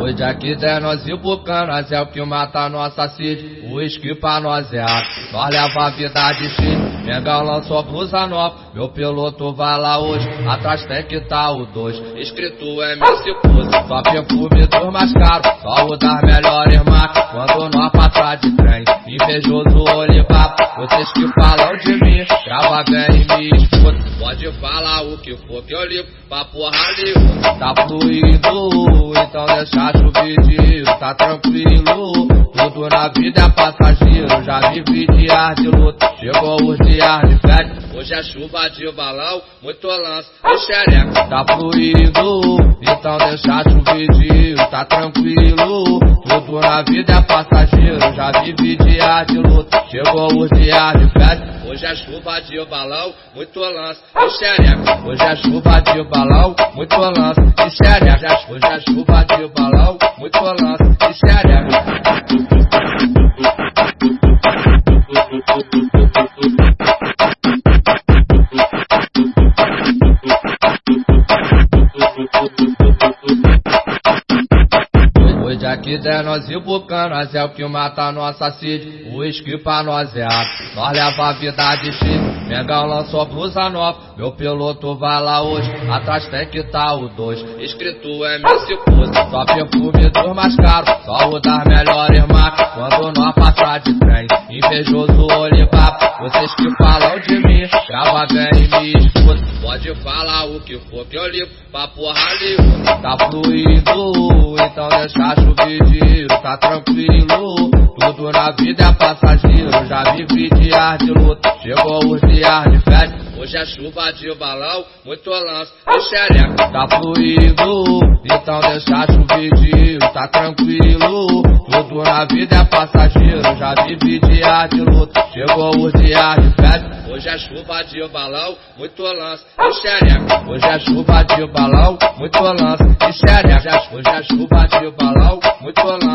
Hoje aqui der nós e pro canas é o que mata a nossa sede. O uísque pra nós é água, nós leva a vida de cheio. Mengão lançou blusa nova, meu piloto vai lá hoje. Atrás tem que tá o dois, escrito MC Pose. Só perfume dos mais caros, só o das melhores marcas. Quando nós passa de trem, invejoso olivar. Vocês que falam de mim, grava bem e me escuta. Pode falar o que for que eu ligo pra porra livre. Tá fluindo, então deixa chuvidinho, tá tranquilo. Tudo na vida é passageiro, já vivi dias de luta. Chegou os dias de festa, hoje é chuva de balão, muito lance e xereca. Tá fluindo, então deixa chuvidinho, tá tranquilo. Tudo na vida é passageiro, já vivi dias de luta. Chegou os dias de festa, hoje é chuva de balão, muito lance e xereca. Hoje é chuva de balão, muito lance e xereca. Hoje é chuva de balão, muito lance e xereca. Hoje aqui der nós pro canas é o que mata nossa sede. O uísque pra nós é água, nós leva a vida de cheio. Mengão lançou blusa nova, meu piloto vai lá hoje. Atrás tem que tá o dois, escrito MC Pose. Só perfume dos mais caros, só o das melhores marcas. Quando nós passa de trem, invejoso olivar. Vocês que falam de mim, grava bem e me escuta. Pode falar o que for que eu ligo pra porra livre. Tá fluindo, então deixa chuvidinho, tá tranquilo. Tudo na vida é passageiro, já vivi dias de luta. Chegou os dias de festa, hoje é chuva de balão, muito lance e xereca. Tá fluindo, então deixa chuvidinho, tá tranquilo. Tudo na vida é passageiro, já vivi dias de luta. Chegou os dias de festa, hoje é chuva de balão, muito lance e xereca. Hoje é chuva de balão, muito lance e xereca. Hoje é chuva de balão, muito lance